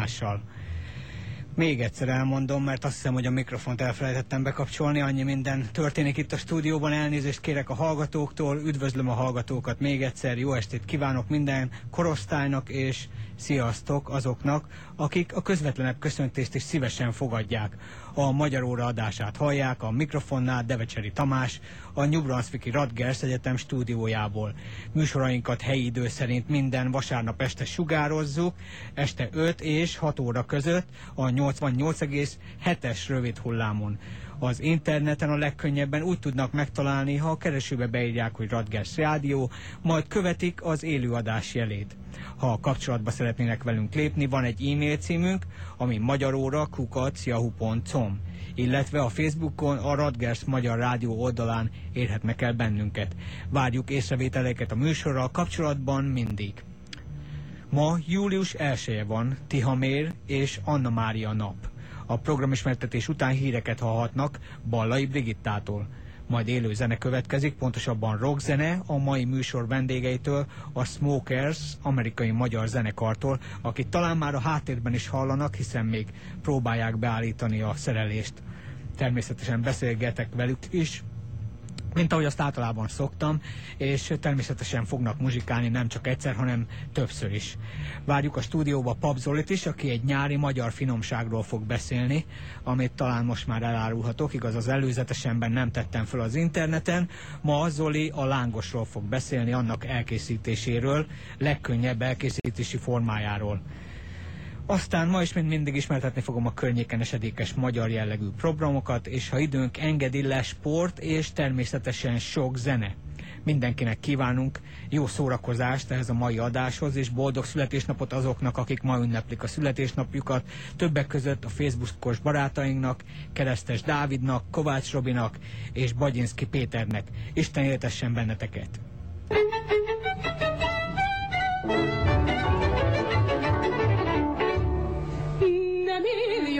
Marshall。Még egyszer elmondom, mert azt hiszem, hogy a mikrofont elfelejtettem bekapcsolni, annyi minden történik itt a stúdióban, elnézést kérek a hallgatóktól, üdvözlöm a hallgatókat még egyszer, jó estét kívánok minden korosztálynak, és sziasztok azoknak, akik a közvetlenebb köszöntést is szívesen fogadják. A Magyar Óra adását hallják, a mikrofonnál Devecseri Tamás, a New Brunswicki Radgers Egyetem stúdiójából. Műsorainkat helyi idő szerint minden vasárnap este sugározzuk, este 5 és 6 óra között a 88,7-es rövid hullámon. Az interneten a legkönnyebben úgy tudnak megtalálni, ha a keresőbe beírják, hogy Radgers Rádió, majd követik az élőadás jelét. Ha kapcsolatba szeretnének velünk lépni, van egy e-mail címünk, ami magyaróra kukacjahu.com illetve a Facebookon a Radgers Magyar Rádió oldalán érhetnek el bennünket. Várjuk észrevételeket a műsorral kapcsolatban mindig. Ma július 1 van, Tihamér és Anna Mária nap. A programismertetés után híreket hallhatnak Ballai Brigittától. Majd élő zene következik, pontosabban rockzene a mai műsor vendégeitől, a Smokers, amerikai magyar zenekartól, akit talán már a háttérben is hallanak, hiszen még próbálják beállítani a szerelést. Természetesen beszélgetek velük is, mint ahogy azt általában szoktam, és természetesen fognak muzsikálni nem csak egyszer, hanem többször is. Várjuk a stúdióba Pap Zolit is, aki egy nyári magyar finomságról fog beszélni, amit talán most már elárulhatok, igaz az előzetesenben nem tettem fel az interneten. Ma Zoli a lángosról fog beszélni, annak elkészítéséről, legkönnyebb elkészítési formájáról. Aztán ma is, mint mindig ismertetni fogom a környéken esedékes magyar jellegű programokat, és ha időnk engedi le sport, és természetesen sok zene. Mindenkinek kívánunk jó szórakozást ehhez a mai adáshoz, és boldog születésnapot azoknak, akik ma ünneplik a születésnapjukat, többek között a Facebookos barátainknak, Keresztes Dávidnak, Kovács Robinak és Bagyinszki Péternek. Isten éltessen benneteket!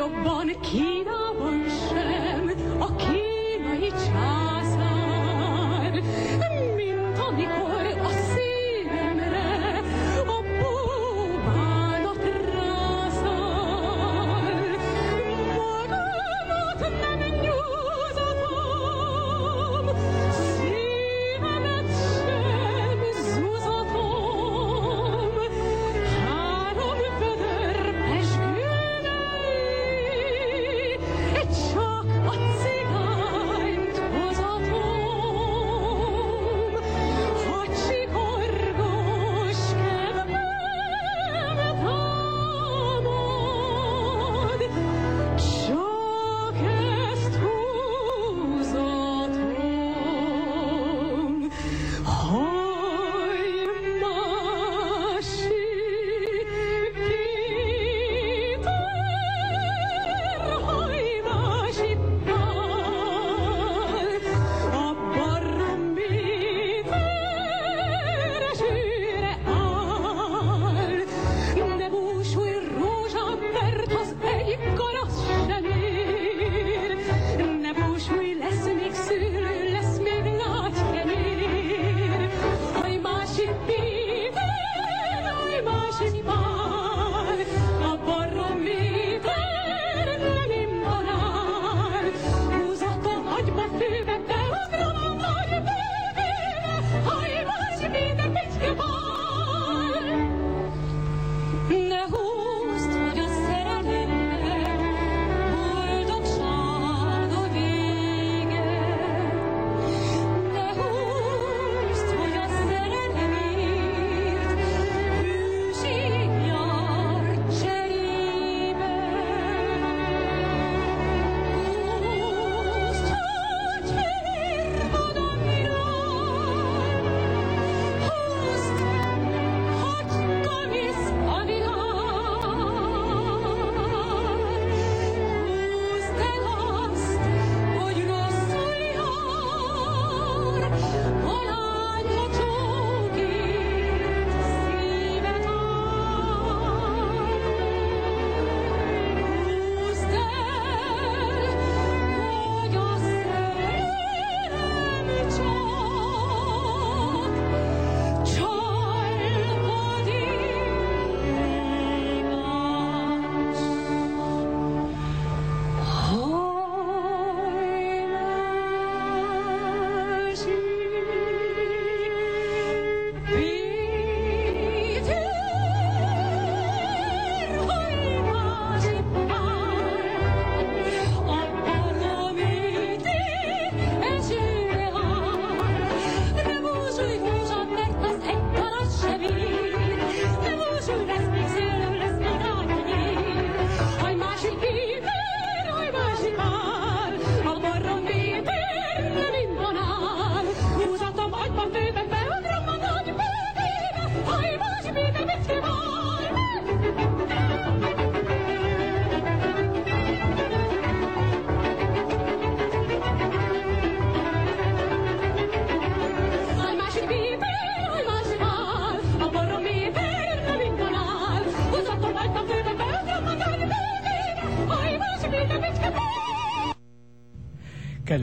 Jobban Kínában sem. A kínai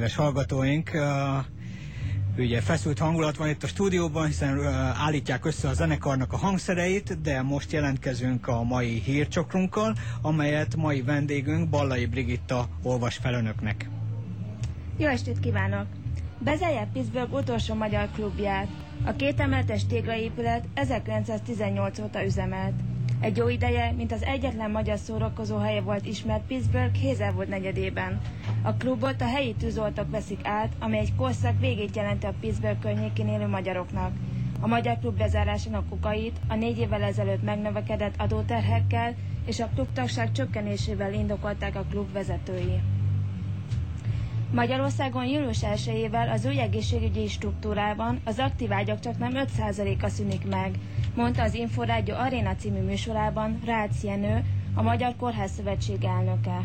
Kedves hallgatóink, ugye feszült hangulat van itt a stúdióban, hiszen állítják össze a zenekarnak a hangszereit, de most jelentkezünk a mai hírcsokrunkkal, amelyet mai vendégünk Ballai Brigitta olvas fel önöknek. Jó estét kívánok! Bezárják Pittsburgh utolsó magyar klubját. A két emeletes téglaépület 1918 óta üzemelt. Egy jó ideje, mint az egyetlen magyar szórakozó helye volt ismert Pittsburgh Hazelwood negyedében. A klubot a helyi tűzoltók veszik át, amely egy korszak végét jelenti a Pittsburgh környékén élő magyaroknak. A magyar klub bezárásának okait a négy évvel ezelőtt megnövekedett adóterhekkel és a klubtagság csökkenésével indokolták a klub vezetői. Magyarországon július 1 az új egészségügyi struktúrában az aktív ágyak csak nem 5%-a szűnik meg, mondta az Inforádió Aréna című műsorában Rácz Jenő, a Magyar Kórház Szövetség elnöke.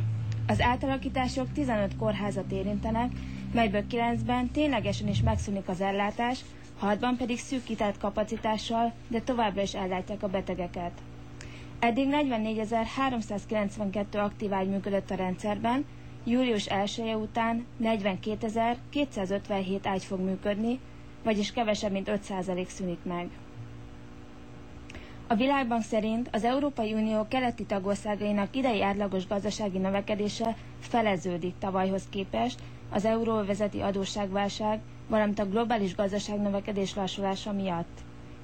Az átalakítások 15 kórházat érintenek, melyből 9-ben ténylegesen is megszűnik az ellátás, 6-ban pedig szűkített kapacitással, de továbbra is ellátják a betegeket. Eddig 44.392 aktív ágy működött a rendszerben, július 1 -e után 42.257 ágy fog működni, vagyis kevesebb, mint 5% szűnik meg. A Világbank szerint az Európai Unió keleti tagországainak idei átlagos gazdasági növekedése feleződik tavalyhoz képest az euróvezeti adósságválság, valamint a globális gazdaság növekedés lassulása miatt.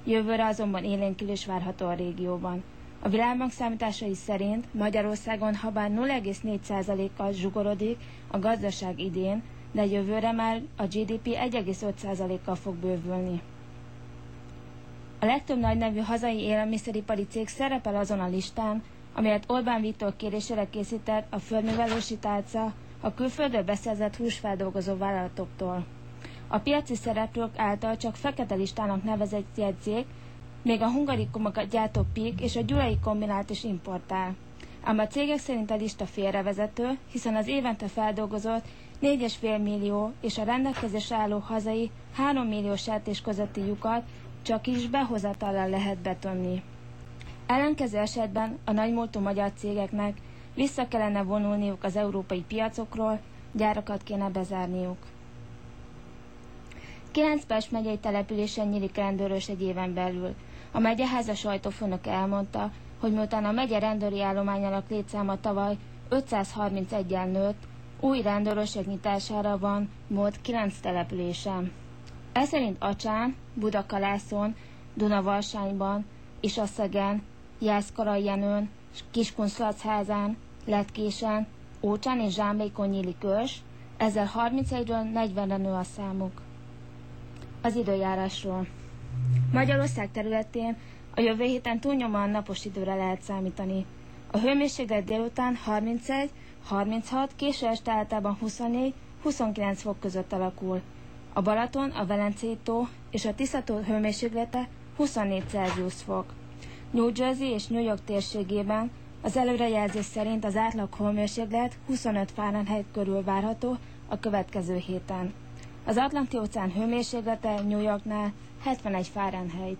Jövőre azonban élénkülés várható a régióban. A világbank számításai szerint Magyarországon habár 0,4%-kal zsugorodik a gazdaság idén, de jövőre már a GDP 1,5%-kal fog bővülni. A legtöbb nagy nevű hazai élelmiszeripari cég szerepel azon a listán, amelyet Orbán Viktor kérésére készített a földművelési tálca a külföldről beszerzett húsfeldolgozó vállalatoktól. A piaci szereplők által csak fekete listának nevezett jegyzék, még a hungarikumokat gyártó PIK és a gyulai kombinát is importál. Ám a cégek szerint a lista félrevezető, hiszen az évente feldolgozott 4,5 millió és a rendelkezésre álló hazai 3 millió sertés közötti lyukat csak is behozatallal lehet betömni. Ellenkező esetben a nagymúltú magyar cégeknek vissza kellene vonulniuk az európai piacokról, gyárakat kéne bezárniuk. Kilenc Pest megyei településen nyílik rendőrös egy éven belül. A megyeháza sajtófőnök elmondta, hogy miután a megye rendőri állományának létszáma tavaly 531-en nőtt, új rendőröség nyitására van mód 9 településen. Ez szerint Acsán, Budakalászon, Dunavalsányban, Isasszegen, Jászkarajjenőn, Kiskunszlacházán, Letkésen, Ócsán és Zsámbékon nyílik ős, ezzel 31-ről 40-re nő a számuk. Az időjárásról. Magyarország területén a jövő héten túlnyomóan napos időre lehet számítani. A hőmérséklet délután 31, 36, késő este általában 24, 29 fok között alakul. A Balaton, a Velencei tó és a Tiszató hőmérséklete 24 Celsius fok. New Jersey és New York térségében az előrejelzés szerint az átlag hőmérséklet 25 Fahrenheit körül várható a következő héten. Az Atlanti-óceán hőmérséklete New Yorknál 71 Fahrenheit.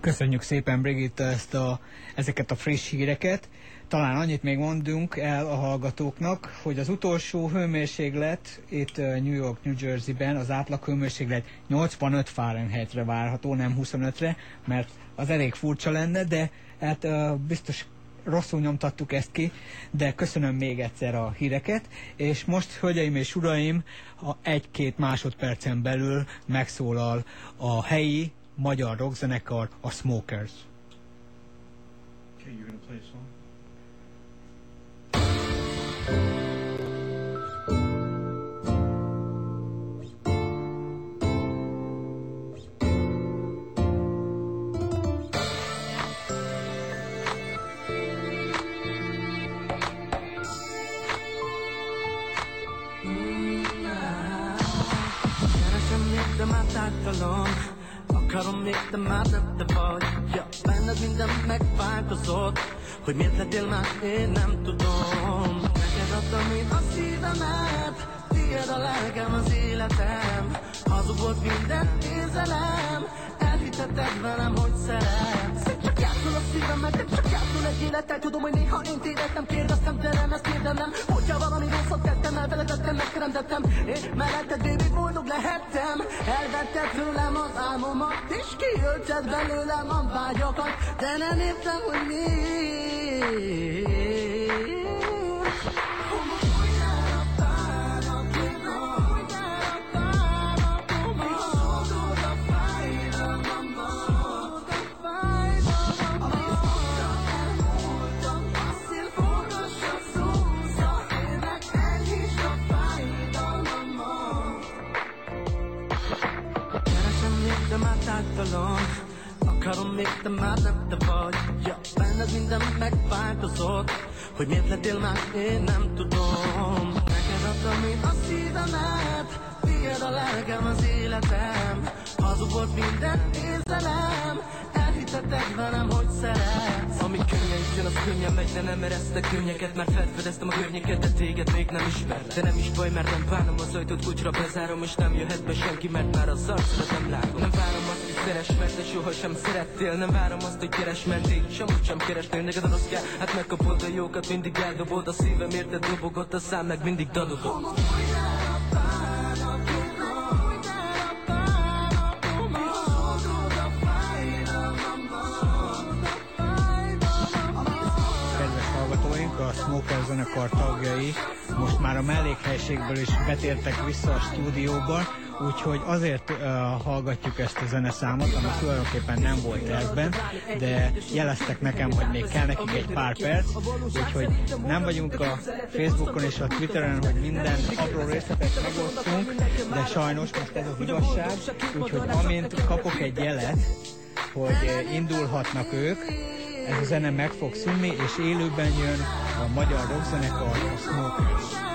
Köszönjük szépen, Brigitte, ezt a, ezeket a friss híreket. Talán annyit még mondunk el a hallgatóknak, hogy az utolsó hőmérséklet itt New York, New Jersey-ben az átlag hőmérséklet 85 Fahrenheit-re várható, nem 25-re, mert az elég furcsa lenne, de hát biztos rosszul nyomtattuk ezt ki, de köszönöm még egyszer a híreket, és most, hölgyeim és uraim, a egy-két másodpercen belül megszólal a helyi magyar rockzenekar, a Smokers. Okay, you're gonna play a song? Hogy miért lettél már, én nem tudom Neked adtam én a szívemet Tiéd a lelkem, az életem. Hazug volt minden érzelem Elhitetted velem, hogy szeretsz Csak játsz játszol a szívemet, nem csak játszol egy élettel. Tudom, hogy néha én tévedtem, kérdeztem, de nem ezt érdemlem Hogyha valami rosszat tettem, elfelejtettem, megteremtettem Én melletted, baby, boldog lehettem. Elvetted tőlem az álmomat, és kiölted belőlem a vágyakat. De nem értem, hogy miért Akarom még, de már nem te vagy Ja, benned minden megváltozott Hogy miért lettél már, én nem tudom Neked adtam én a szívemet Tiéd a lelkem, az életem Hazug volt minden érzelem Elhitettek velem, hogy szeretsz Ami könnyen jön, az könnyen megy, de nem eresztek könnyeket Mert felfedeztem a környéket, de téged még nem ismer. De nem is baj, mert nem bánom az ajtót, kulcsra bezárom És nem jöhet be senki, mert már az arcodat nem látom. Nem várom azt, szeres, mert te soha sem szerettél. Nem várom azt, hogy keres, mert így semmit sem kerestél Neked a rossz kell, hát megkapod a jókat, mindig eldobod A szívem érted? Dobogott, a szám meg mindig dadogott Smoker zenekar tagjai most már a mellékhelyiségből is betértek vissza a stúdióba, úgyhogy azért uh, hallgatjuk ezt a zeneszámot, ami tulajdonképpen nem volt tervben, de jeleztek nekem, hogy még kell nekik egy pár perc, úgyhogy nem vagyunk a Facebookon és a Twitteren, hogy minden apró részletet megosztunk, de sajnos most ez az igazság, úgyhogy amint kapok egy jelet, hogy indulhatnak ők, ez a zene meg fog szűnni, és élőben jön a magyar rockzenekar, a Smokers.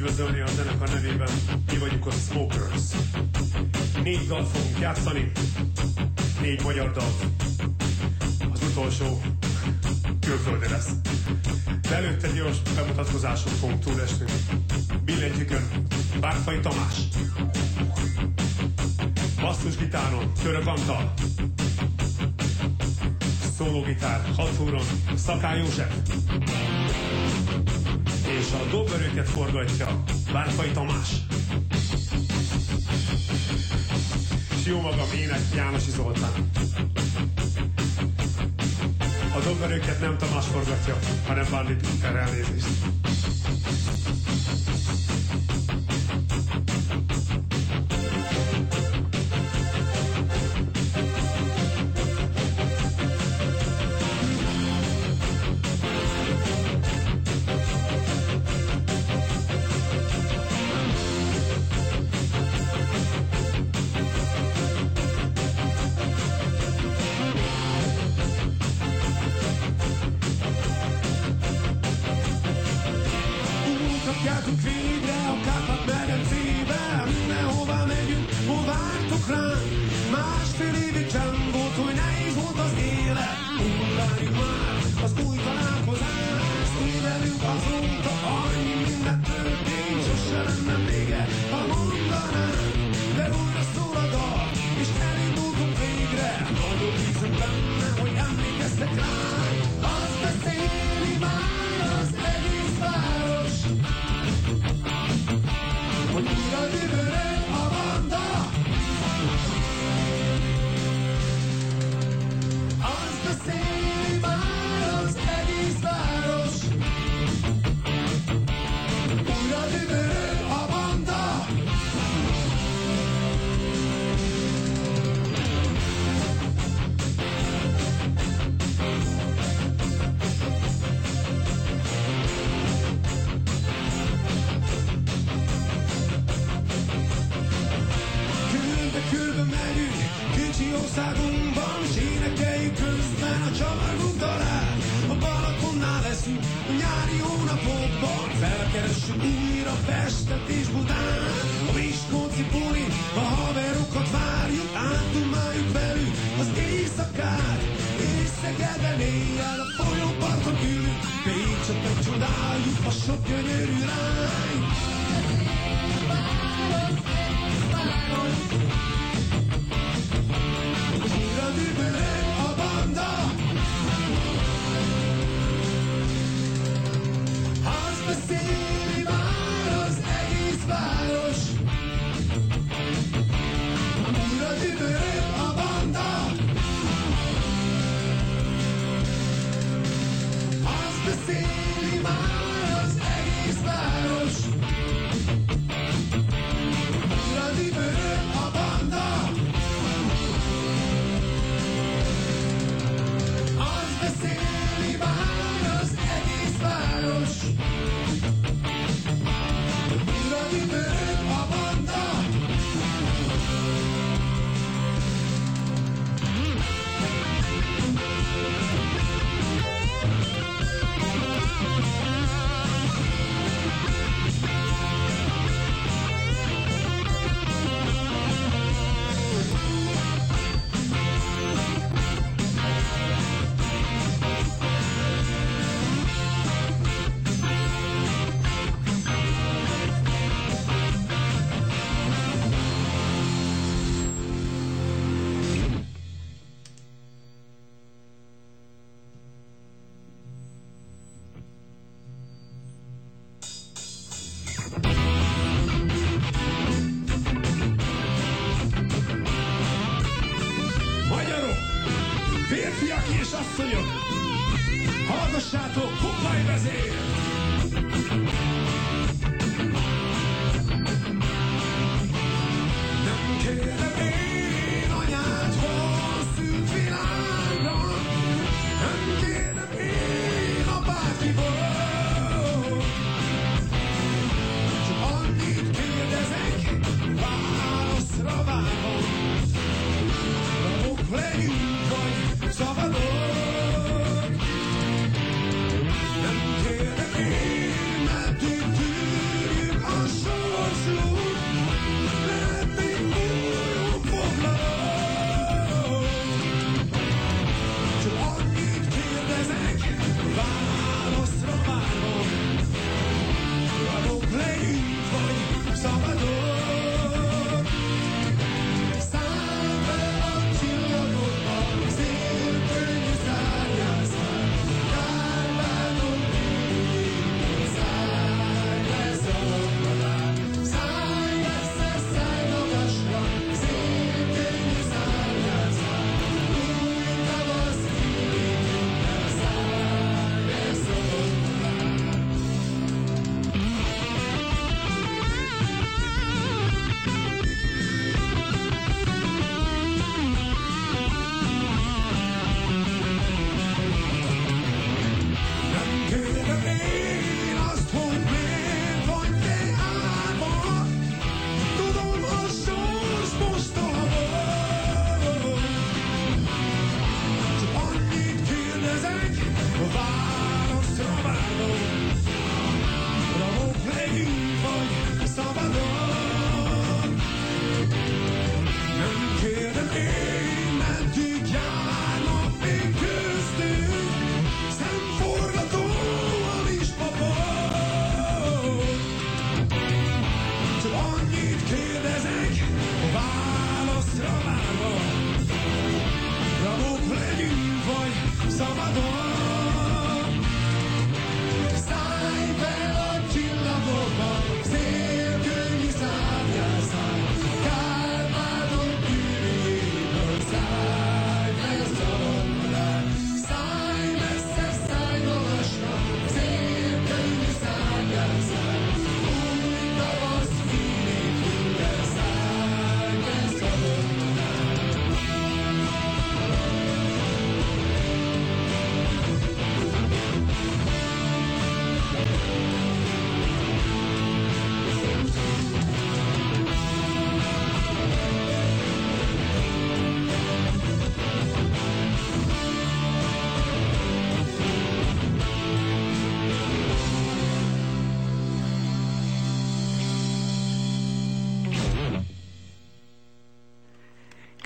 Üdvözölni a zenekar nevében. Mi vagyunk a Smokers. Négy dalt fogunk játszani, négy magyar dalt. Az utolsó külföldi lesz. De előtte gyors bemutatkozáson fogunk túlesni. Billentyűkön Bárfai Tamás. Basszusgitáron Török Antal. Szólógitár hatfúron Szaká József és a dobverőket forgatja Várfai Tamás. És jó magam ének Jánosi Zoltán. A dobverőket nem Tamás forgatja, hanem Bandit Pinker elnézést.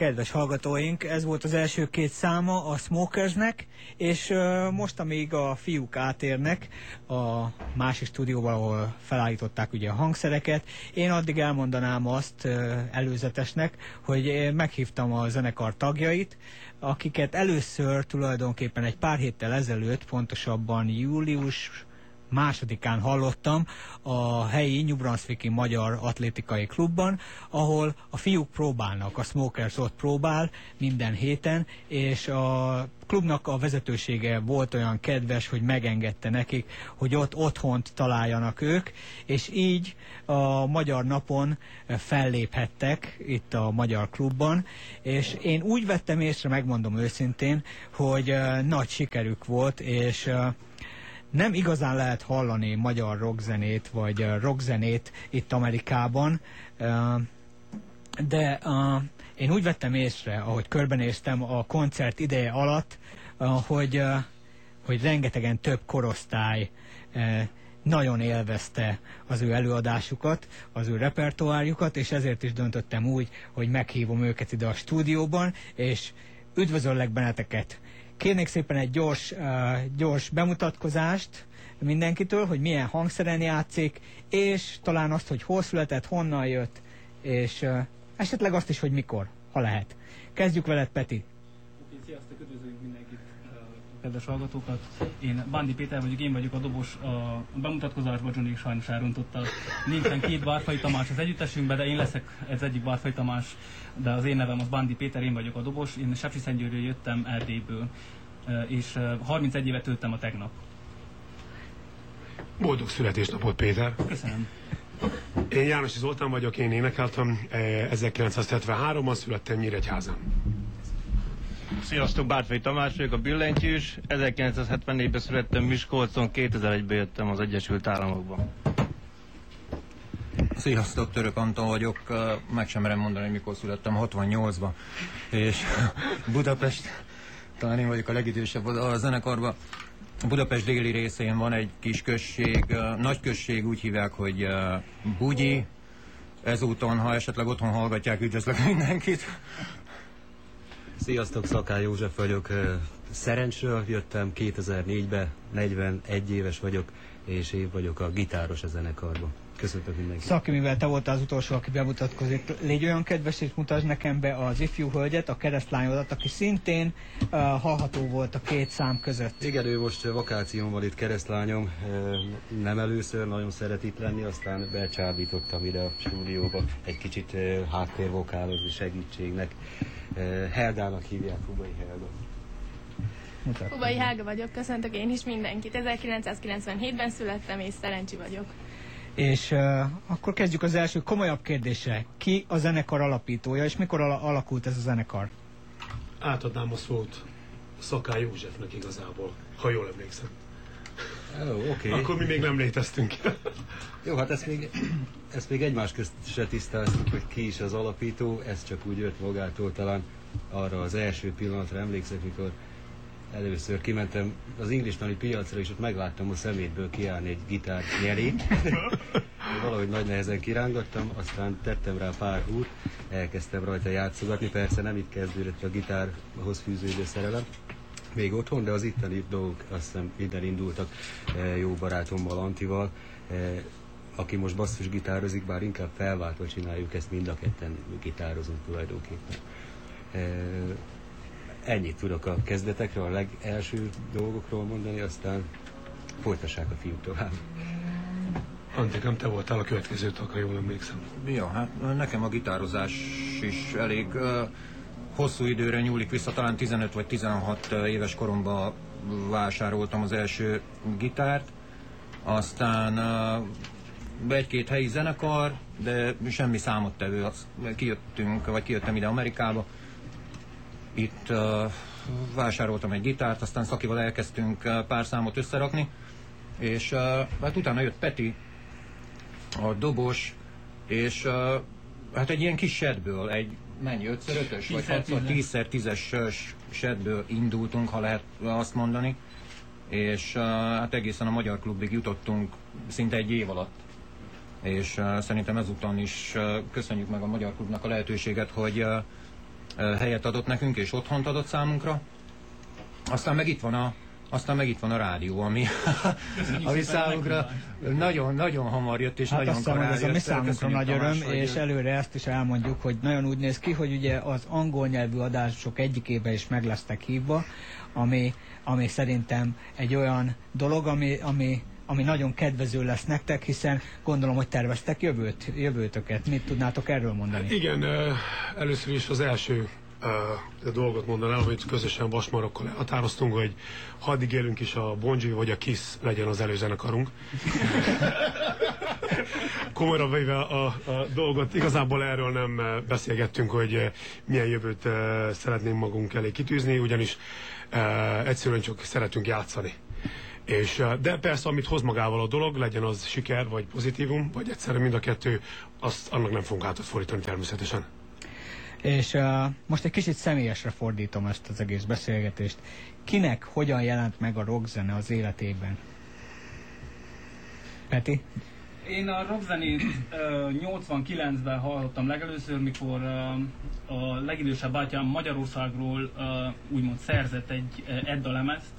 Kedves hallgatóink, ez volt az első két száma a Smokersnek, és most, amíg a fiúk átérnek a másik stúdióba, ahol felállították ugye a hangszereket, én addig elmondanám azt előzetesnek, hogy meghívtam a zenekar tagjait, akiket először tulajdonképpen egy pár héttel ezelőtt, pontosabban július másodikán hallottam a helyi New Brunswicki Magyar Atlétikai Klubban, ahol a fiúk próbálnak, a Smokers ott próbál minden héten, és a klubnak a vezetősége volt olyan kedves, hogy megengedte nekik, hogy ott otthont találjanak ők, és így a Magyar Napon felléphettek itt a Magyar Klubban, és én úgy vettem észre, megmondom őszintén, hogy nagy sikerük volt, és nem igazán lehet hallani magyar rockzenét, vagy rockzenét itt Amerikában, de én úgy vettem észre, ahogy körbenéztem a koncert ideje alatt, hogy, hogy rengetegen több korosztály nagyon élvezte az ő előadásukat, az ő repertoárjukat, és ezért is döntöttem úgy, hogy meghívom őket ide a stúdióban, és üdvözöllek benneteket! Kérnék szépen egy gyors, uh, gyors bemutatkozást mindenkitől, hogy milyen hangszeren játszik, és talán azt, hogy hol született, honnan jött, és uh, esetleg azt is, hogy mikor, ha lehet. Kezdjük veled, Peti. Sziasztok, üdvözlünk mindenkit, kedves hallgatókat. Én Bándi Péter vagyok, én vagyok a dobos a bemutatkozásban, Johnny sajnos elrontotta. Nincsen két Bárfai Tamás az együttesünkben, de én leszek ez egyik Bárfai Tamás, de az én nevem az Bándi Péter, én vagyok a dobos. Én Sepsiszentgyőről jöttem Erdélyből, és 31 évet töltem a tegnap. Boldog születésnapot, Péter! Köszönöm. Én János Zoltán vagyok, én énekeltem. 1973-ban születtem Nyíregyházan. Sziasztok, Bárfai Tamás vagyok, a billentyűs. 1974-ben születtem Miskolcon, 2001-ben jöttem az Egyesült Államokba. Sziasztok, Török Antal vagyok, meg sem merem mondani, mikor születtem, 68-ban, és Budapest, talán én vagyok a legidősebb a zenekarban. Budapest déli részén van egy kis község, nagy község, úgy hívják, hogy Bugyi. Ezúton, ha esetleg otthon hallgatják, üdvözlök mindenkit. Sziasztok, Szakály József vagyok. Szerencsről jöttem 2004-be, 41 éves vagyok, és én vagyok a gitáros a zenekarban. Köszöntöm mindenkit. Szaki, mivel te voltál az utolsó, aki bemutatkozik, légy olyan kedves, és mutasd nekem be az ifjú hölgyet, a keresztlányodat, aki szintén uh, hallható volt a két szám között. Igen, ő most vakáción van itt keresztlányom, nem először, nagyon szeret itt lenni, aztán becsábítottam ide a stúdióba egy kicsit háttérvokálozni segítségnek. Heldának hívják, Hubai Helga. Hubai Helga vagyok, köszöntök én is mindenkit. 1997-ben születtem, és szerencsi vagyok. És uh, akkor kezdjük az első komolyabb kérdése. Ki a zenekar alapítója, és mikor al- alakult ez a zenekar? Átadnám a szót Szakály Józsefnek igazából, ha jól emlékszem. Oh, okay. Akkor mi még nem léteztünk. Jó, hát ezt még, ezt még egymás közt se tisztáztuk, hogy ki is az alapító, ez csak úgy jött magától talán arra az első pillanatra emlékszek, mikor először kimentem az English piacra, és ott megláttam a szemétből kiállni egy gitár nyelét. Valahogy nagy nehezen kirángattam, aztán tettem rá pár húrt, elkezdtem rajta játszogatni, persze nem itt kezdődött a gitárhoz fűződő szerelem, még otthon, de az itteni dolgok azt hiszem minden indultak jó barátommal, Antival, aki most basszusgitározik, bár inkább felváltva csináljuk ezt, mind a ketten gitározunk tulajdonképpen. Ennyit tudok a kezdetekről, a legelső dolgokról mondani, aztán folytassák a fiúk tovább. Antikám, te voltál a következő tag, ha jól emlékszem. Ja, hát nekem a gitározás is elég uh, hosszú időre nyúlik vissza, talán 15 vagy 16 éves koromban vásároltam az első gitárt, aztán uh, egy-két helyi zenekar, de semmi számottevő, kijöttünk, vagy kijöttem ide Amerikába, itt uh, vásároltam egy gitárt, aztán Szakival elkezdtünk uh, pár számot összerakni, és hát utána jött Peti, a dobos, és hát egy ilyen kis setből, egy mennyi, 5 x 5 vagy 6x10-10-es setből indultunk, ha lehet azt mondani, és uh, hát egészen a Magyar Klubig jutottunk szinte egy év alatt. És uh, szerintem ezután is uh, köszönjük meg a Magyar Klubnak a lehetőséget, hogy helyet adott nekünk, és otthont adott számunkra. Aztán meg itt van a, aztán meg itt van a rádió, ami, ami számunkra nagyon-nagyon hamar jött, és Hát nagyon azt korán ez a mi számunkra nagy öröm, és előre ezt is elmondjuk, hogy nagyon úgy néz ki, hogy ugye az angol nyelvű adások egyikébe is meg lesztek hívva, ami, ami szerintem egy olyan dolog, ami, ami, ami nagyon kedvező lesz nektek, hiszen gondolom, hogy terveztek jövőt, jövőtöket. Mit tudnátok erről mondani? Igen, először is az első ö, dolgot mondanám, hogy közösen Vasmarokkal határoztunk, hogy ha addig élünk is a Bon Jovi vagy a Kiss legyen az előzenekarunk. Komolyra véve a, a dolgot, igazából erről nem beszélgettünk, hogy milyen jövőt szeretnénk magunk elé kitűzni, ugyanis egyszerűen csak szeretünk játszani. És, de persze, amit hoz magával a dolog, legyen az siker, vagy pozitívum, vagy egyszerűen mind a kettő, azt annak nem fogunk hátat fordítani természetesen. És uh, most egy kicsit személyesre fordítom ezt az egész beszélgetést. Kinek hogyan jelent meg a rockzene az életében? Peti? Én a rockzenét ö, 89-ben hallottam legelőször, mikor ö, a legidősebb bátyám Magyarországról ö, úgymond szerzett egy ö, Edda lemezt.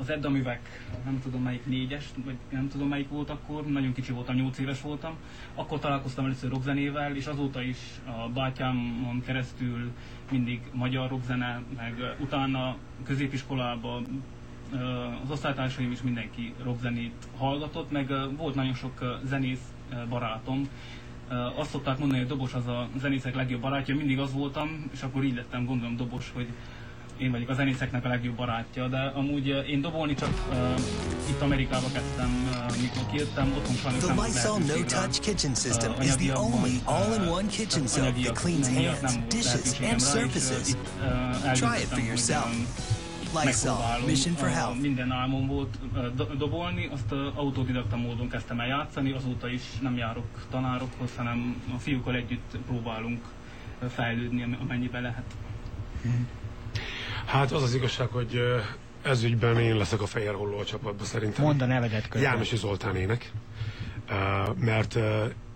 Az Edda művek, nem tudom melyik négyes, vagy nem tudom melyik volt akkor, nagyon kicsi voltam, 8 éves voltam. Akkor találkoztam először rockzenével, és azóta is a bátyámon keresztül mindig magyar rockzene, meg utána középiskolában az osztálytársaim is mindenki rockzenét hallgatott, meg volt nagyon sok zenész barátom. Azt szokták mondani, hogy Dobos az a zenészek legjobb barátja, mindig az voltam, és akkor így lettem gondolom Dobos, hogy én vagyok a zenészeknek a legjobb barátja, de amúgy ö, én dobolni csak uh, itt Amerikába kezdtem, uh, mikor kijöttem, otthon sajnos nem Lysol No. Touch Kitchen System Ö, is the only all-in-one kitchen soap that cleans hands, dishes, and rá, és, ö, surfaces. Try it for yourself. Lysol, mission for health. Minden álmom volt dobolni, azt autodidakta módon kezdtem el játszani, azóta is nem járok tanárokhoz, hanem a fiúkkal együtt próbálunk fejlődni, am- amennyiben lehet. Hát az az igazság, hogy ez ügyben én leszek a fehér holló a csapatban szerintem. Mondd a nevedet közben. Jánosi Zoltán ének. Mert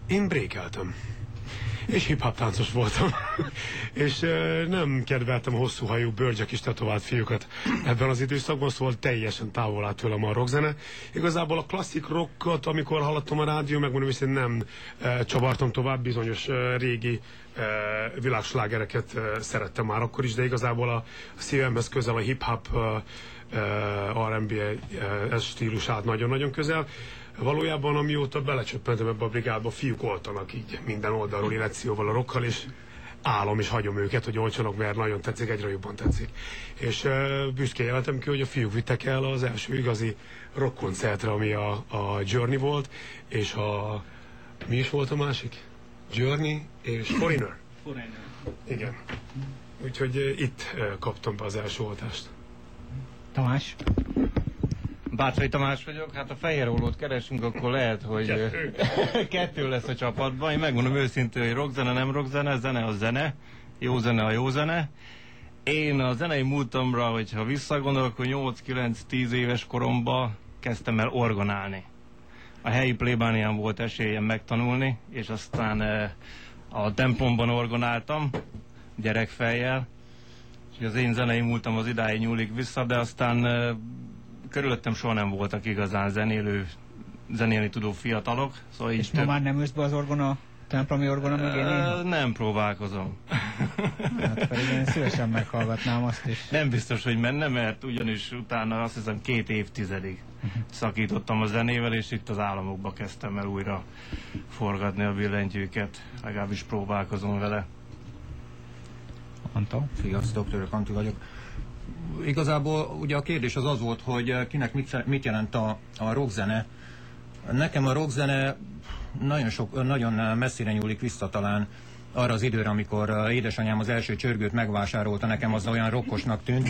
én brékeltem. És hip-hop táncos voltam. és nem kedveltem hosszú hajú, bőrgyek is tetovált fiúkat ebben az időszakban, szóval teljesen távol állt tőlem a rockzene. Igazából a klasszik rockot, amikor hallottam a rádió, megmondom, hogy nem ö, csavartam tovább, bizonyos régi világslágereket szerettem már akkor is, de igazából a, a szívemhez közel a hip-hop R&B ö, ez stílus állt nagyon-nagyon közel. Valójában amióta belecsöppentem ebbe a brigádba, fiúk oltanak így minden oldalról illetcióval a rokkal, és állom és hagyom őket, hogy oltsanak, mert nagyon tetszik, egyre jobban tetszik. És uh, büszkén jelentem ki, hogy a fiúk vittek el az első igazi rock koncertre, ami a, a Journey volt, és a... Mi is volt a másik? Journey és Foreigner. Foreigner. Igen. Úgyhogy uh, itt uh, kaptam be az első oltást. Tamás? Bácsai Tamás vagyok, hát a fehér ollót keresünk, akkor lehet, hogy Kettő. kettő lesz a csapatban. Én megmondom őszintén, hogy rockzene nem rockzene, zene az zene, jó zene a jó zene. Én a zenei múltamra, hogyha visszagondolok, hogy 8-9-10 éves koromban kezdtem el orgonálni. A helyi plébánián volt esélyem megtanulni, és aztán a templomban orgonáltam, gyerekfejjel, és az én zenei múltam az idáig nyúlik vissza, de aztán körülöttem soha nem voltak igazán zenélő, zenélni tudó fiatalok. Szóval És ma több- már nem ülsz be az orgona, templomi orgona mögé néha? Nem próbálkozom. Hát pedig én szívesen meghallgatnám azt is. Nem biztos, hogy menne, mert ugyanis utána azt hiszem két évtizedig szakítottam a zenével, és itt az államokba kezdtem el újra forgatni a billentyűket. Legalábbis próbálkozom vele. Antal? Sziasztok, Török Antti vagyok. Igazából ugye a kérdés az az volt, hogy eh, kinek mit, mit jelent a, a rockzene. Nekem a rockzene nagyon, sok, nagyon eh, messzire nyúlik vissza talán arra az időre, amikor eh, édesanyám az első csörgőt megvásárolta, nekem az olyan rokkosnak tűnt,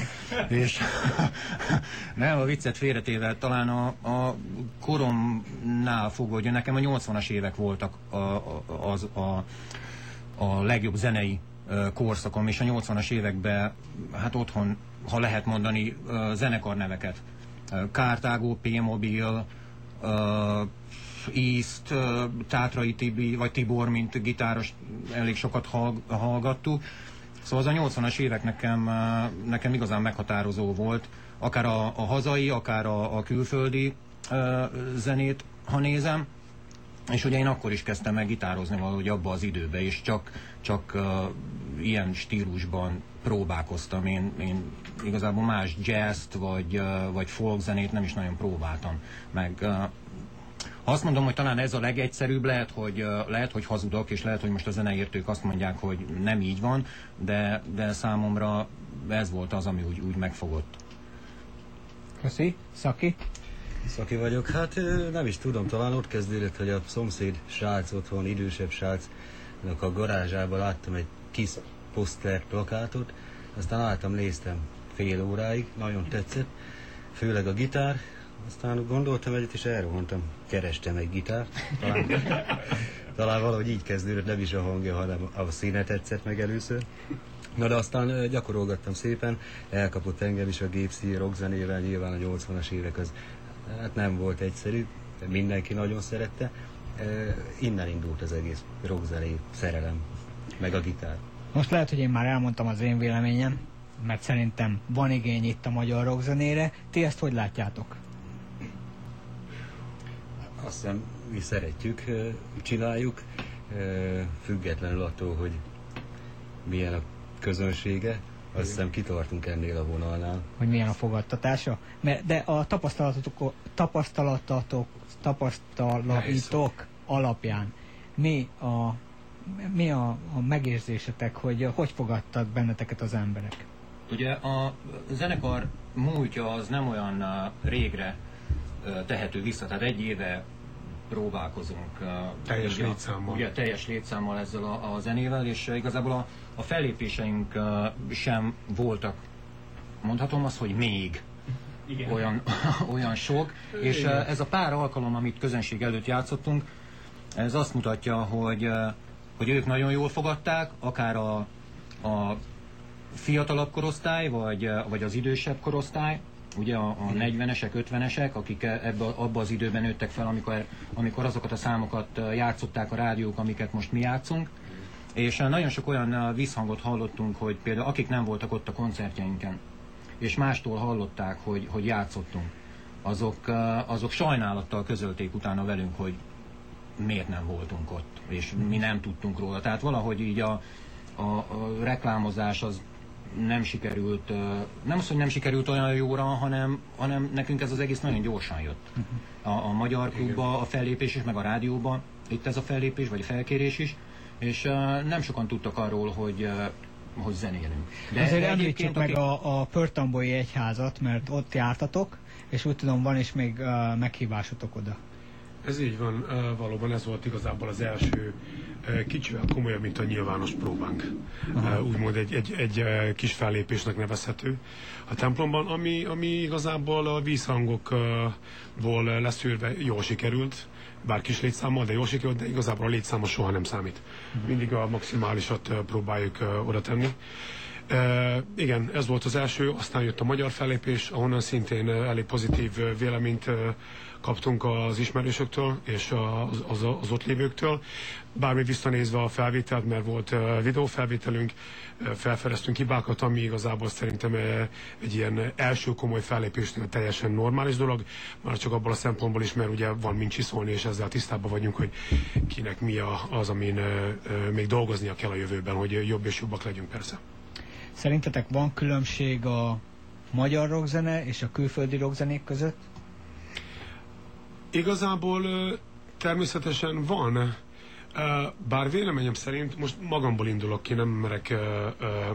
és nem a viccet félretéve, talán a, a koromnál fogva, hogy nekem a 80-as évek voltak a, a, az, a, a legjobb zenei korszakom, és a 80-as években, hát otthon, ha lehet mondani, zenekarneveket. Kártágó, P-Mobil, East, Tátrai Tibi, vagy Tibor, mint gitáros, elég sokat hallg- hallgattuk. Szóval az a 80-as évek nekem, nekem igazán meghatározó volt, akár a, a hazai, akár a, a külföldi zenét, ha nézem. És ugye én akkor is kezdtem meg gitározni valahogy abba az időbe, és csak, csak uh, ilyen stílusban próbálkoztam. Én, én igazából más jazzt vagy, uh, vagy folk zenét nem is nagyon próbáltam meg. Uh, azt mondom, hogy talán ez a legegyszerűbb, lehet, hogy, uh, lehet, hogy hazudok, és lehet, hogy most a zeneértők azt mondják, hogy nem így van, de, de számomra ez volt az, ami úgy, úgy megfogott. Köszi. Szaki? Szaki vagyok. Hát nem is tudom, talán ott kezdődött, hogy a szomszéd srác otthon, idősebb srácnak a garázsában láttam egy kis poszter plakátot, aztán álltam, néztem fél óráig, nagyon tetszett, főleg a gitár, aztán gondoltam egyet, és elrohantam, kerestem egy gitárt, talán, talán valahogy így kezdődött, nem is a hangja, hanem a színe tetszett meg először. Na de aztán gyakorolgattam szépen, elkapott engem is a gépszi rockzenével, nyilván a 80-as évek az hát nem volt egyszerű, de mindenki nagyon szerette. Innen indult az egész rockzené szerelem, meg a gitár. Most lehet, hogy én már elmondtam az én véleményem, mert szerintem van igény itt a magyar rockzenére. Ti ezt hogy látjátok? Azt hiszem, mi szeretjük, csináljuk, függetlenül attól, hogy milyen a közönsége. Azt hiszem kitartunk ennél a vonalnál. Hogy milyen a fogadtatása? Mert, de a tapasztalatotok, tapasztalatatok, tapasztalatitok alapján mi a, mi a, a megérzésetek, hogy hogy fogadtak benneteket az emberek? Ugye a zenekar múltja az nem olyan régre tehető vissza, tehát egy éve próbálkozunk. Teljes ugye, létszámmal. Ugye teljes létszámmal ezzel a, a zenével, és igazából a, a fellépéseink sem voltak, mondhatom azt, hogy még Igen. olyan, olyan sok, és Igen. ez a pár alkalom, amit közönség előtt játszottunk, ez azt mutatja, hogy, hogy ők nagyon jól fogadták, akár a, a fiatalabb korosztály, vagy, vagy az idősebb korosztály, ugye a, a 40-esek, 50-esek, akik ebbe, abba az időben nőttek fel, amikor, amikor azokat a számokat játszották a rádiók, amiket most mi játszunk. És eh, nagyon sok olyan eh, visszhangot hallottunk, hogy például akik nem voltak ott a koncertjeinken, és mástól hallották, hogy, hogy játszottunk, azok, eh, azok sajnálattal közölték utána velünk, hogy miért nem voltunk ott, és mi nem tudtunk róla. Tehát valahogy így a, a, a reklámozás az nem sikerült, nem az, hogy nem sikerült olyan jóra, hanem, hanem nekünk ez az egész nagyon gyorsan jött. A, a magyar klubba a fellépés is, meg a rádióban, itt ez a fellépés, vagy a felkérés is, és nem sokan tudtak arról, hogy, hogy zenélünk. De Azért említsük meg a, a Pörtambói Egyházat, mert ott jártatok, és úgy tudom van is még uh, meghívásotok oda. Ez így van, valóban ez volt igazából az első kicsivel komolyabb, mint a nyilvános próbánk. Ö, Úgymond egy, egy, egy kis fellépésnek nevezhető a templomban, ami, ami igazából a vízhangokból leszűrve jól sikerült, bár kis létszámmal, de jól sikerült, de igazából a létszáma soha nem számít. Mindig a maximálisat próbáljuk oda tenni. Uh, igen, ez volt az első, aztán jött a magyar fellépés, ahonnan szintén elég pozitív véleményt kaptunk az ismerősöktől és az, az, az ott lévőktől. Bármi visszanézve a felvételt, mert volt videófelvételünk, felfedeztünk hibákat, ami igazából szerintem egy ilyen első komoly fellépésnél teljesen normális dolog, már csak abból a szempontból is, mert ugye van mint csiszolni, és ezzel tisztában vagyunk, hogy kinek mi az, amin még dolgoznia kell a jövőben, hogy jobb és jobbak legyünk persze. Szerintetek van különbség a magyar rockzene és a külföldi rockzenék között? Igazából természetesen van, bár véleményem szerint, most magamból indulok ki, nem merek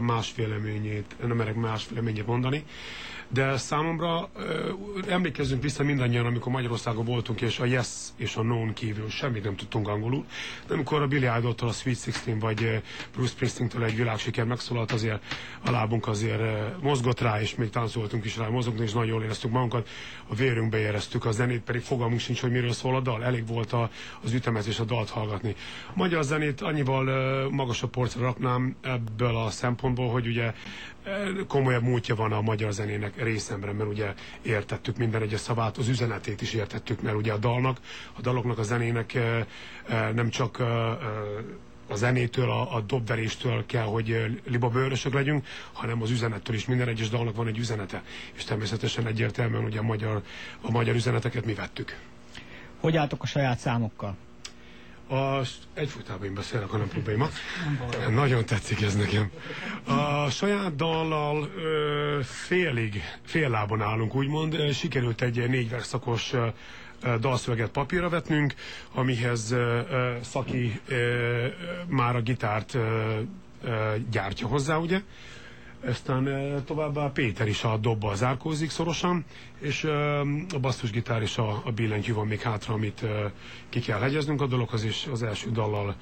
más véleményét, nem merek más véleményét mondani, de számomra emlékezzünk vissza mindannyian, amikor Magyarországon voltunk, és a Yes és a Non kívül semmit nem tudtunk angolul. De amikor a Billy Idol-tól, a Sweet Sixteen vagy Bruce Springsteen-től egy világsiker megszólalt, azért a lábunk azért mozgott rá, és még táncoltunk is rá, mozogni, és nagyon jól éreztük magunkat. A vérünkbe éreztük a zenét, pedig fogalmunk sincs, hogy miről szól a dal. Elég volt a, az ütemezés, a dalt hallgatni. A magyar zenét annyival magasabb porcra raknám ebből a szempontból, hogy ugye komolyabb múltja van a magyar zenének részemre, mert ugye értettük minden egyes szavát, az üzenetét is értettük, mert ugye a dalnak, a daloknak, a zenének ö, ö, nem csak ö, a zenétől, a, a dobveréstől kell, hogy libabőrösök legyünk, hanem az üzenettől is. Minden egyes dalnak van egy üzenete. És természetesen egyértelműen ugye a magyar, a magyar üzeneteket mi vettük. Hogy álltok a saját számokkal? A, egyfolytában én beszélek, ha nem probléma. Nagyon tetszik ez nekem. A saját dallal ö, félig, fél lábon állunk, úgymond. Sikerült egy négy verszakos dalszöveget papírra vetnünk, amihez Szaki már a gitárt gyártja hozzá, ugye? Aztán továbbá Péter is a dobba zárkózik szorosan, és a basszusgitár és a, a billentyű van még hátra, amit ki kell hegyeznünk a dologhoz, és az első dallal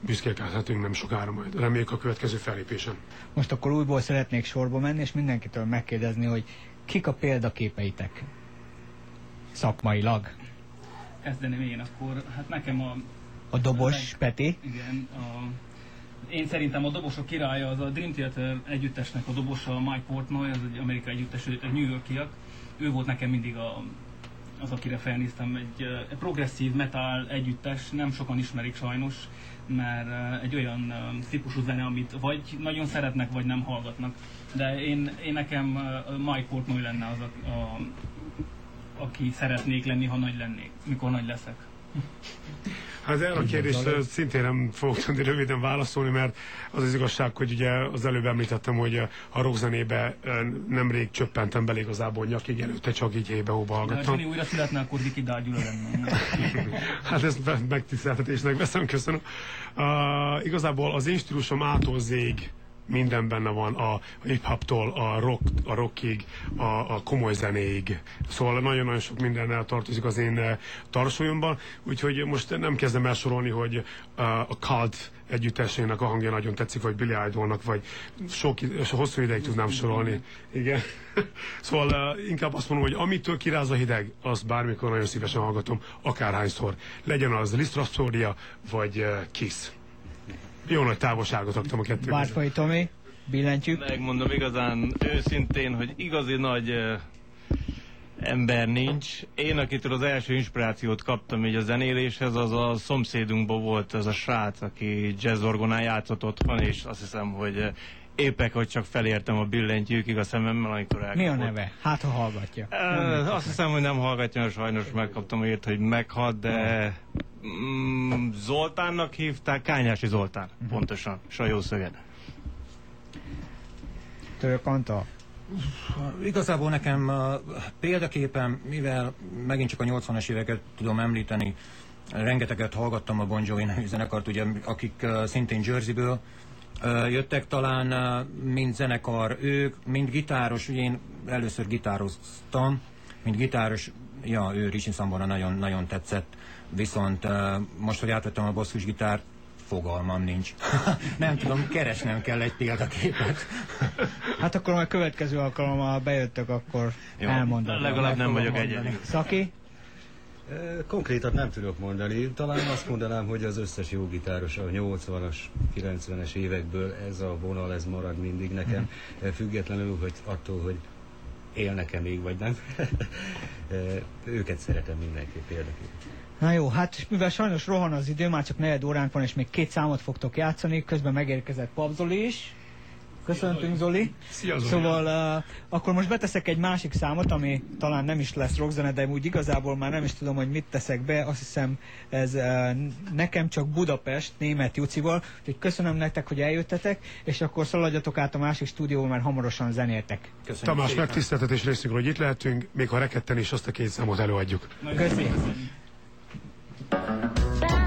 büszkélkedhetünk nem sokára majd. Reméljük a következő fellépésen. Most akkor újból szeretnék sorba menni, és mindenkitől megkérdezni, hogy kik a példaképeitek? Szakmailag. Kezdeném én akkor. Hát nekem a... A dobos, Peti? Igen, a, én szerintem a dobosok királya az a Dream Theater együttesnek a dobosa, Mike Portnoy, az egy amerikai együttes, egy New Yorkiak. Ő volt nekem mindig a, az, akire felnéztem, egy, eh, egy progresszív metal együttes, nem sokan ismerik sajnos, mert eh, egy olyan eh, típusú zene, amit vagy nagyon szeretnek, vagy nem hallgatnak. De én, én nekem Mike Portnoy lenne az, a, a, aki szeretnék lenni, ha nagy lennék, mikor nagy leszek. Hát erre a kérdésre szintén nem fogok tudni röviden válaszolni, mert az az igazság, hogy ugye az előbb említettem, hogy a rockzenébe ö, nemrég csöppentem bele igazából nyakig, előtte csak így hébe-hóba De ha hallgattam. Johnny újra születne, akkor Viki Dál Gyula lenne. Hát ezt me- megtiszteltetésnek veszem, köszönöm. Uh, igazából az én stílusom ától zég minden benne van, a hip-hoptól a, rock, a rockig, a, a komoly zenéig. Szóval nagyon-nagyon sok mindennel tartozik az én eh, tarsolyomban, úgyhogy most nem kezdem el sorolni, hogy uh, a Cult együttesének a hangja nagyon tetszik, vagy Billy Idolnak, vagy sok, so hosszú ideig tudnám sorolni. Igen. Szóval uh, inkább azt mondom, hogy amitől kiráz a hideg, azt bármikor nagyon szívesen hallgatom, akárhányszor. Legyen az Liszt vagy Kiss. Jó nagy távolságot adtam a kettő. Várfai Tomi, billentyűk. Megmondom igazán őszintén, hogy igazi nagy uh, ember nincs. Én, akitől az első inspirációt kaptam így a zenéléshez, az a szomszédunkban volt ez a srác, aki jazzorgonán játszott otthon, és azt hiszem, hogy épek, hogy csak felértem a billentyűkig a szememmel, amikor elkapott. Mi a neve? Hát, ha hallgatja. Uh, azt hiszem, hogy nem hallgatja, mert sajnos megkaptam írt, hogy meghalt, de mm, Zoltánnak hívták, Kányási Zoltán, pontosan, Sajószöged. Török Antal. Igazából nekem uh, példaképem, mivel megint csak a 80-as éveket tudom említeni, rengeteget hallgattam a Bon Jovi nevű zenekart, ugye, akik uh, szintén Jerseyből uh, jöttek talán, mint zenekar, ők, mint gitáros, ugye én először gitároztam, mint gitáros, ja, ő Ricsi Szambora nagyon, nagyon tetszett, viszont most, hogy átvettem a basszusgitárt, fogalmam nincs. Nem tudom, keresnem kell egy példaképet. Hát akkor majd következő alkalommal, ha bejöttök, akkor Jó. elmondod. Legalább nem vagyok egyedül. Szaki? Ö, Konkrétat nem tudok mondani. Talán azt mondanám, hogy az összes jó gitáros a 80-as, 90-es évekből ez a vonal, ez marad mindig nekem, Ö, függetlenül hogy attól, hogy élnek-e még, vagy nem. Őket szeretem mindenképp példaképp. Na jó, hát mivel sajnos rohan az idő, már csak negyed óránk van, és még két számot fogtok játszani, közben megérkezett Pap Zoli is. Köszöntünk Zoli. Szia, Zoli. Szóval uh, akkor most beteszek egy másik számot, ami talán nem is lesz rockzene, de úgy igazából már nem is tudom, hogy mit teszek be. Azt hiszem ez uh, nekem csak Budapest, német Jucival. Úgyhogy köszönöm nektek, hogy eljöttetek, és akkor szaladjatok át a másik stúdióba, mert hamarosan zenéltek. Tamás, megtiszteltetés részünkről, hogy itt lehetünk, még ha reketten is azt a két számot előadjuk. Köszönöm. Nekem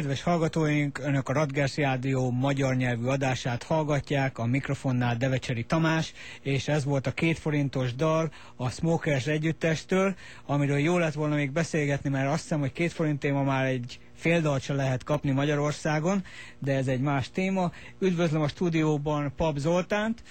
Kedves hallgatóink, Önök a Radgers Rádió magyar nyelvű adását hallgatják, a mikrofonnál Devecseri Tamás, és ez volt a két forintos dal a Smokers együttestől, amiről jó lett volna még beszélgetni, mert azt hiszem, hogy két forintért ma már egy fél dalt se lehet kapni Magyarországon, de ez egy más téma. Üdvözlöm a stúdióban Pap Zoltánt.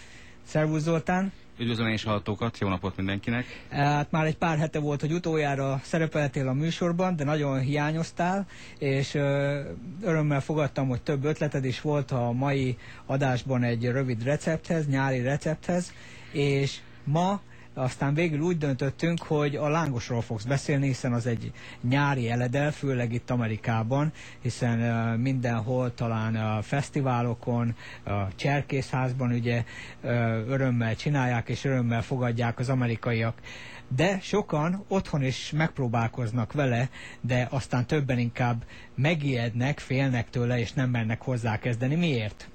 Szervusz Zoltán! Üdvözlöm én is hallgatókat, jó napot mindenkinek! Hát már egy pár hete volt, hogy utoljára szerepeltél a műsorban, de nagyon hiányoztál, és ö, örömmel fogadtam, hogy több ötleted is volt a mai adásban egy rövid recepthez, nyári recepthez, és ma aztán végül úgy döntöttünk, hogy a lángosról fogsz beszélni, hiszen az egy nyári eledel, főleg itt Amerikában, hiszen mindenhol talán a fesztiválokon, a cserkészházban ugye uh, örömmel csinálják és örömmel fogadják az amerikaiak. De sokan otthon is megpróbálkoznak vele, de aztán többen inkább megijednek, félnek tőle, és nem mernek hozzákezdeni. Miért?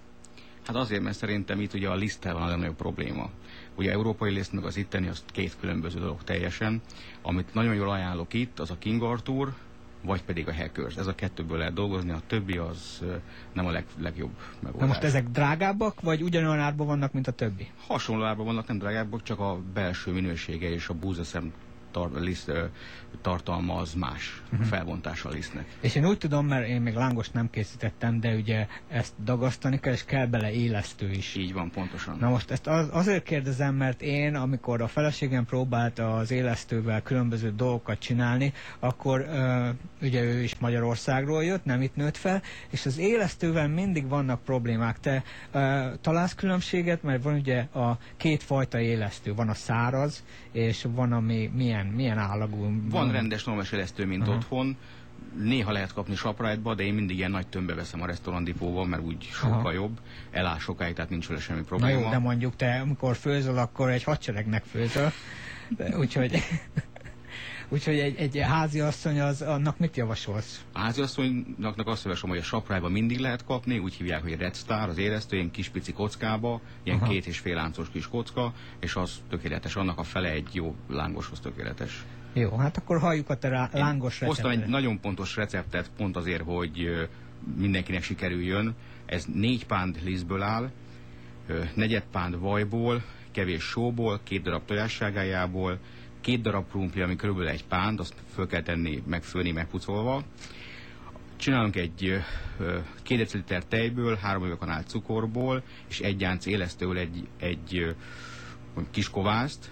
Hát azért, mert szerintem itt ugye a liszttel van a legnagyobb probléma. Ugye európai liszt meg az itteni, az két különböző dolog teljesen. Amit nagyon jól ajánlok itt, az a King Arthur, vagy pedig a Hackers. Ez a kettőből lehet dolgozni, a többi az nem a leg, legjobb megoldás. Na most ezek drágábbak, vagy ugyanolyan árban vannak, mint a többi? Hasonló árban vannak, nem drágábbak, csak a belső minősége és a búzaszem tar- liszt, ö, tartalma az más Mhm. uh-huh. felbontása a lisztnek. És én úgy tudom, mert én még lángos nem készítettem, de ugye ezt dagasztani kell, és kell bele élesztő is. Így van, pontosan. Na most ezt az, azért kérdezem, mert én, amikor a feleségem próbált az élesztővel különböző dolgokat csinálni, akkor ö, ugye ő is Magyarországról jött, nem itt nőtt fel, és az élesztővel mindig vannak problémák. Te ö, találsz különbséget, mert van ugye a két fajta élesztő, van a száraz, és van ami milyen, milyen állagú. Van rendes normális élesztő, mint uh-huh. otthon. Néha lehet kapni saprajtba, de én mindig ilyen nagy tömbbe veszem a restaurantdipóban, mert úgy sokkal Aha. jobb. Eláll sokáig, tehát nincs vele semmi Na probléma. jó, de mondjuk te, amikor főzöl, akkor egy hadseregnek főzöl. De, úgyhogy, úgyhogy egy, egy házi asszony, az, annak mit javasolsz? A háziasszonynak azt javaslom, hogy a saprájba mindig lehet kapni, úgy hívják, hogy Red Star, az élesztő, ilyen kis pici kockába, ilyen Aha. két és fél láncos kis kocka, és az tökéletes, annak a fele egy jó lángoshoz tökéletes. Jó, hát akkor halljuk a te rá, lángos Hoztam egy receptet. nagyon pontos receptet, pont azért, hogy mindenkinek sikerüljön. Ez négy pánd lisztből áll, negyed pánd vajból, kevés sóból, két darab tojásságájából, két darab krumpli, ami körülbelül egy pánd, azt föl kell tenni, megfőni, megpucolva. Csinálunk egy két deciliter tejből, három üvegkanál cukorból, és egy gyánc élesztőből egy, egy kis kovászt,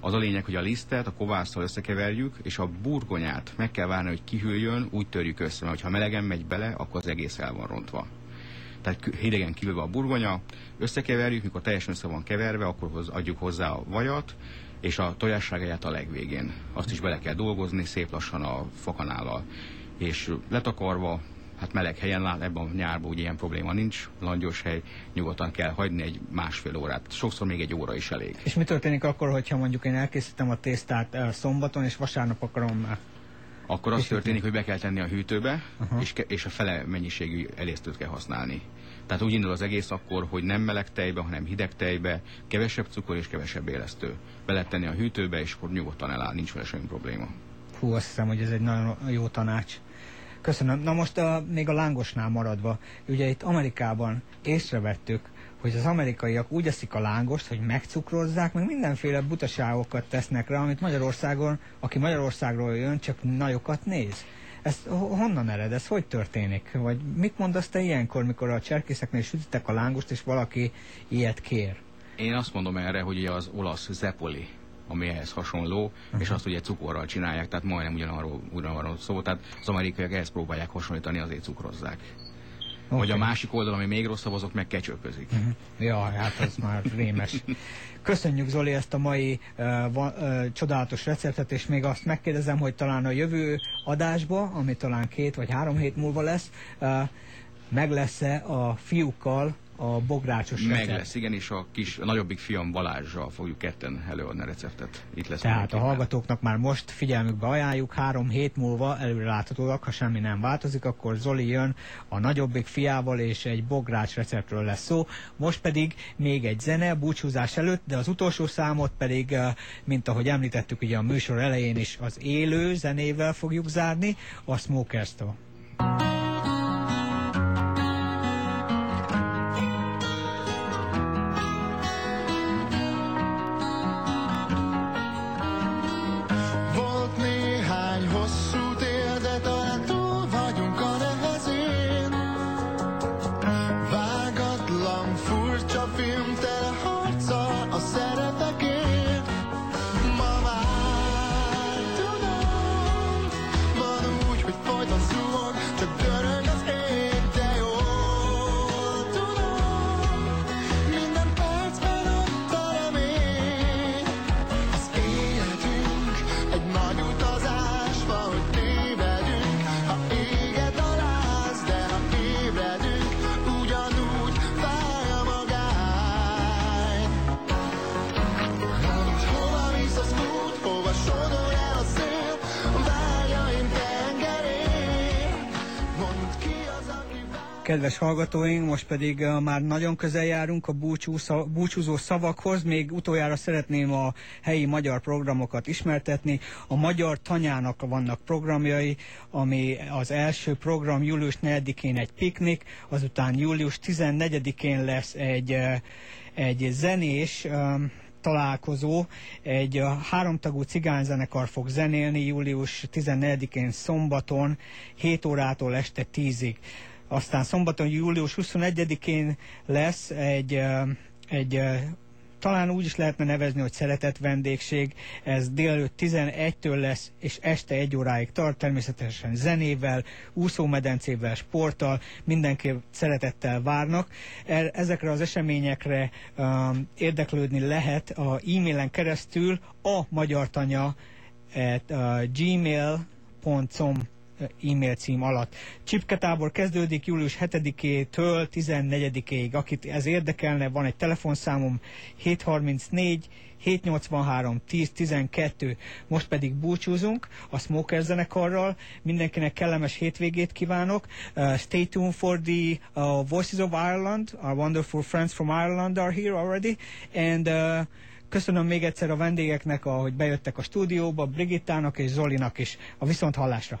az a lényeg, hogy a lisztet a kovásszal összekeverjük, és a burgonyát meg kell várni, hogy kihűljön, úgy törjük össze, mert ha melegen megy bele, akkor az egész el van rontva. Tehát hidegen kívülve a burgonya, összekeverjük, mikor teljesen össze van keverve, akkor hoz, adjuk hozzá a vajat, és a tojásságát a legvégén. Azt is bele kell dolgozni szép lassan a fakanállal. És letakarva, hát meleg helyen lát, ebben a nyárban ugye ilyen probléma nincs, langyos hely, nyugodtan kell hagyni egy másfél órát. Sokszor még egy óra is elég. És mi történik akkor, hogyha mondjuk én elkészítem a tésztát eh, szombaton, és vasárnap akarom már? Akkor az történik, hogy be kell tenni a hűtőbe, Aha. és, ke- és a fele mennyiségű elésztőt kell használni. Tehát úgy indul az egész akkor, hogy nem meleg tejbe, hanem hideg tejbe, kevesebb cukor és kevesebb élesztő. Be a hűtőbe, és akkor nyugodtan eláll, nincs vele semmi probléma. Hú, azt hiszem, hogy ez egy nagyon jó tanács. Köszönöm. Na most a, még a lángosnál maradva. Ugye itt Amerikában észrevettük, hogy az amerikaiak úgy eszik a lángost, hogy megcukrozzák, meg mindenféle butaságokat tesznek rá, amit Magyarországon, aki Magyarországról jön, csak nagyokat néz. Ez ho- honnan ered? Ez hogy történik? Vagy mit mondasz te ilyenkor, mikor a cserkészeknél sütitek a lángost, és valaki ilyet kér? Én azt mondom erre, hogy az olasz zepoli, ami ehhez hasonló, uh-huh. és azt ugye cukorral csinálják, tehát majdnem ugyanarról, ugyanarról szó, tehát az amerikaiak ehhez próbálják hasonlítani, azért cukrozzák. Okay. Vagy a másik oldal, ami még rosszabb, azok meg kecsöpözik. Uh-huh. Ja, hát az már rémes. Köszönjük Zoli ezt a mai uh, va, uh, csodálatos receptet, és még azt megkérdezem, hogy talán a jövő adásba, ami talán két vagy három hét múlva lesz, uh, meg lesz-e a fiúkkal a bográcsos Meg recept? lesz, igen, és a kis, a nagyobbik fiam Balázsral fogjuk ketten előadni a receptet. Itt lesz Tehát a hallgatóknak már most figyelmükbe ajánljuk, három hét múlva előre láthatóak, ha semmi nem változik, akkor Zoli jön a nagyobbik fiával, és egy bogrács receptről lesz szó. Most pedig még egy zene, búcsúzás előtt, de az utolsó számot pedig, eh, mint ahogy említettük ugye a műsor elején is, az élő zenével fogjuk zárni, a Smokers-től. Kedves hallgatóink, most pedig már nagyon közel járunk a búcsúzó szavakhoz. Még utoljára szeretném a helyi magyar programokat ismertetni. A Magyar Tanyának vannak programjai, ami az első program július 4-én egy piknik, azután július 14-én lesz egy, egy zenés találkozó. Egy háromtagú cigányzenekar fog zenélni július 14-én szombaton 7 órától este 10-ig. Aztán szombaton július 21-én lesz egy, egy talán úgy is lehetne nevezni, hogy szeretett vendégség. Ez délelőtt 11-től lesz, és este 1 óráig tart, természetesen zenével, úszómedencével, sporttal, mindenki szeretettel várnak. E- Ezekre az eseményekre um, érdeklődni lehet a e-mailen keresztül a magyartanya at uh, gmail.com e-mail cím alatt. Csipketábor kezdődik július 7-től 14-ig. Akit ez érdekelne, van egy telefonszámom 734 783 10 12. Most pedig búcsúzunk a Smoker zenekarral. Mindenkinek kellemes hétvégét kívánok. Uh, stay tuned for the uh, Voices of Ireland. Our wonderful friends from Ireland are here already. And uh, Köszönöm még egyszer a vendégeknek, ahogy bejöttek a stúdióba, Brigittának és Zolinak is. A viszont hallásra!